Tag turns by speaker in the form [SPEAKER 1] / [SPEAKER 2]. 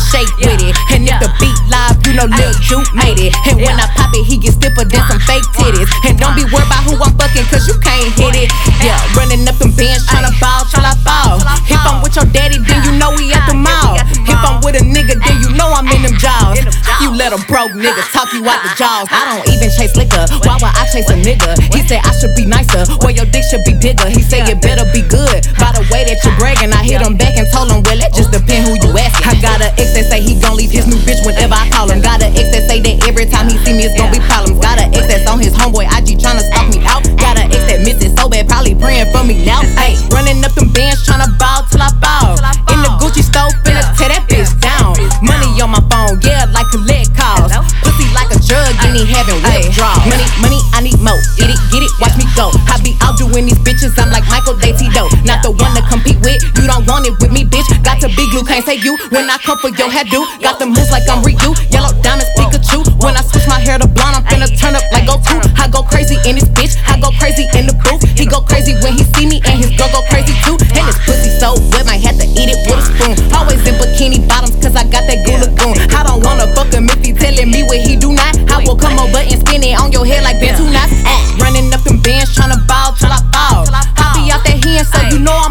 [SPEAKER 1] shake with it. And if the beat live, you know Lil Ju made it. And when I pop it, he get stiffer than some fake titties. And don't be worried about who I'm fucking, cause you can't hit it. Yeah, running up them bands, tryna ball till I fall. If I'm with your daddy, then you know we at the mall. If I'm with a nigga, then you know I'm in them jaws. You let a broke nigga talk you out the jaws. I don't even chase liquor. Why would I chase a nigga? He said I should be nicer. Well, your dick should be bigger. He said it better be good. By the way that you're bragging, I hit him back and told him, well, it just depend who you got an ex that say he gon' leave his new bitch whenever I call him. Got an ex that say that every time he see me, it's gon' be problems. Got an ex that's on his homeboy IG tryna stalk me out. Got an ex that miss it so bad, probably praying for me now. Hey, running up them bands, tryna ball till I fall. In the Gucci store, finna tear that bitch down. Money on my phone, yeah, like collect calls. Pussy like a drug, and he having withdrawals. Money, money, I need more. Get it, get it, watch me go. I be out doing these bitches, I'm like Michael Daytito. Not the one to compete with, you don't want it with me, bitch. To be glue, can't say you. When I come for your hairdo, got the moves like I'm Ryu. Yellow diamonds, Pikachu. When I switch my hair to blonde, I'm finna turn up like Goku. I go crazy in this bitch, I go crazy in the booth. He go crazy when he see me, and his girl go crazy too. And his pussy so wet, might have to eat it with a spoon. Always in bikini bottoms, cause I got that goo lagoon. I don't wanna fuck him if he telling me what he do not. I will come over and spin it on your head like Ben two running up them bands, tryna ball till I fall. I be out that hand, so you know I'm